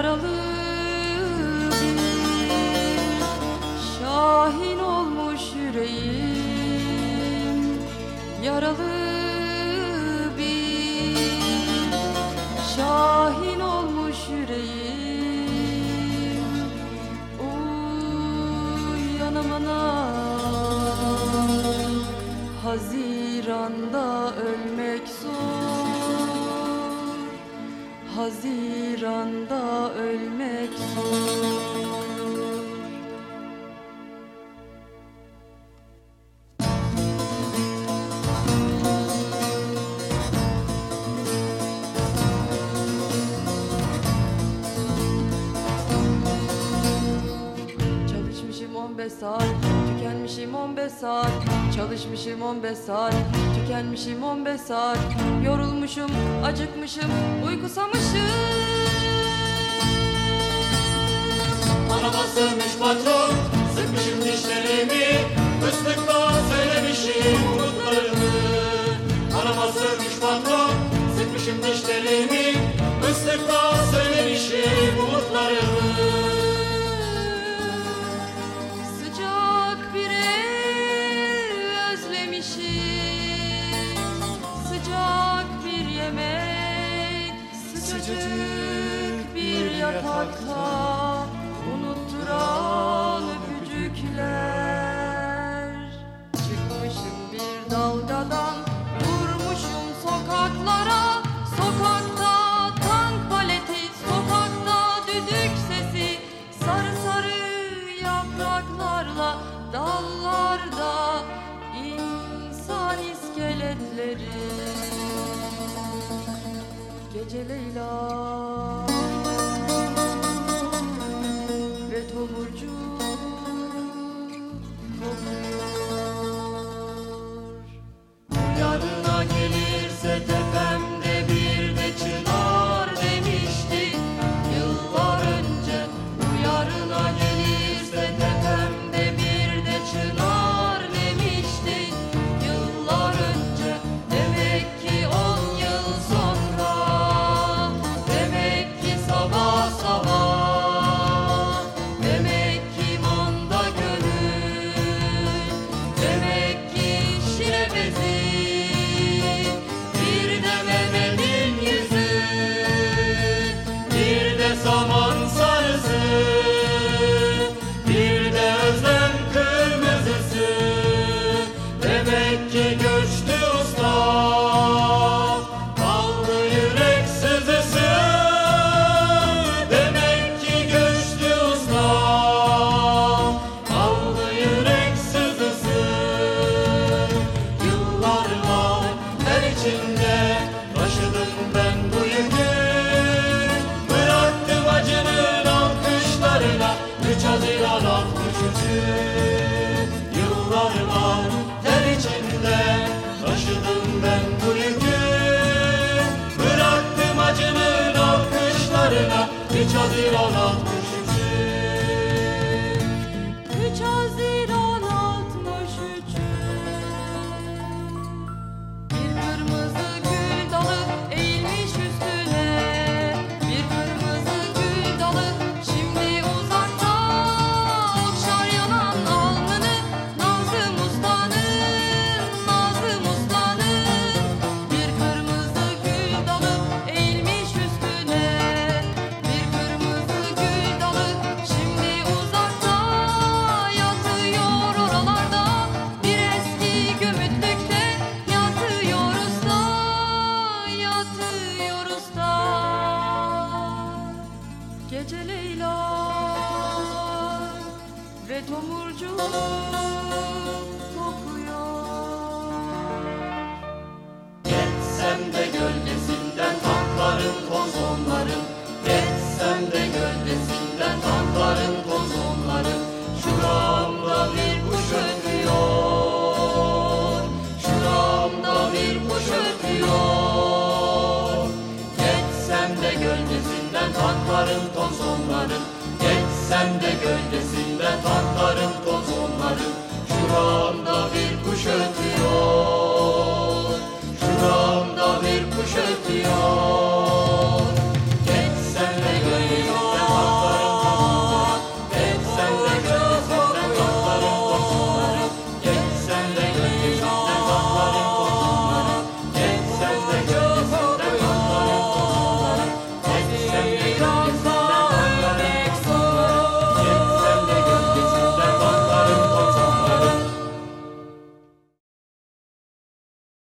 Yaralı bir şahin olmuş yüreğim. Yaralı bir şahin olmuş yüreğim. Uyanam anam Haziranda ölmek zor. Haziranda saat, tükenmişim 15 saat. Çalışmışım 15 saat, tükenmişim 15 saat. Yorulmuşum, acıkmışım, uykusamışım. Anama sığmış patron Sıcacık bir yatakta Unutturan öpücükler. Çıkmışım bir dalgadan Vurmuşum sokaklara. Sokakta tank paleti Sokakta düdük sesi. Sarı sarı yapraklarla Dallarda insan iskeletleri Gece Leyla alkışlarına Üç Geçsem de gölgesinden tankların kozonların Geçsem de gölgesinden tankların kozonların Şuramda bir kuş ötüyor. Şuramda bir kuş ötüyor. Geçsem de gölgesinden tankların tankların